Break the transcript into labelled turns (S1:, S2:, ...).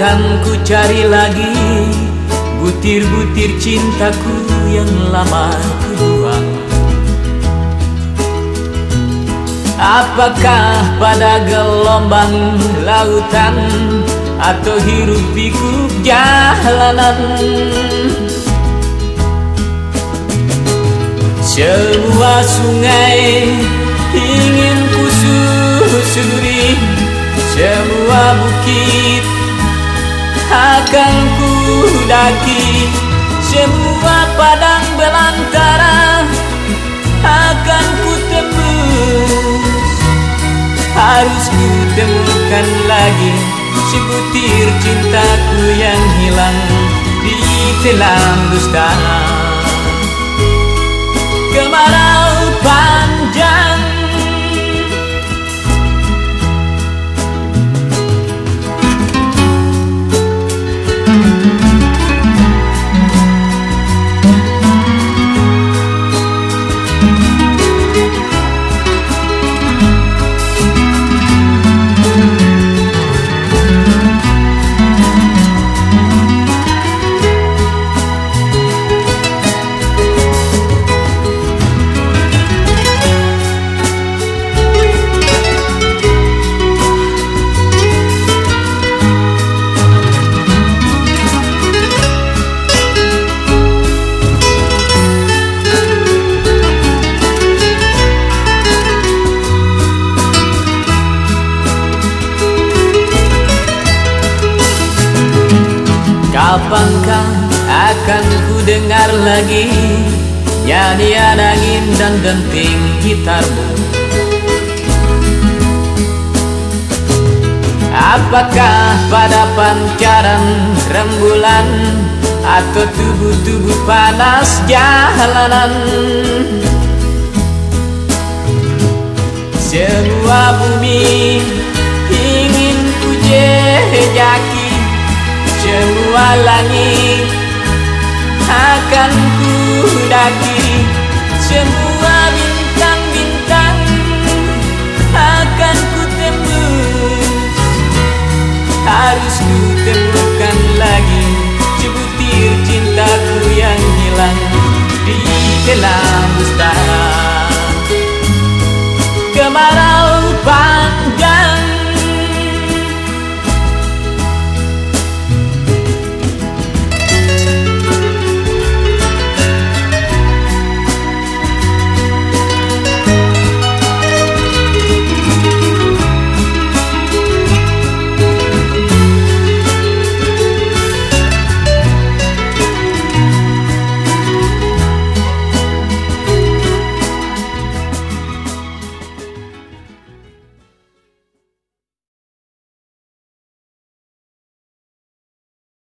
S1: Akan ku cari lagi Butir-butir cintaku yang lama ku buang Apakah pada gelombang lautan Atau hirup pikuk jalanan? Semua sungai ingin ku susuri Semua bukit akan ku daki Semua padang belantara? Akan ku tembus Harus ku temukan lagi Sebutir cintaku yang hilang di telan dusta Kapankah akan ku dengar lagi? Nyanyian angin dan denting gitarmu. Apakah pada pancaran rembulan Atau tubuh-tubuh panas jalanan? Semua bumi wallahi akan ku daki. Semua bintang-bintang akan ku tembus. Harus ku temukan lagi sebutir cintaku yang hilang di dalam mustahil ke mana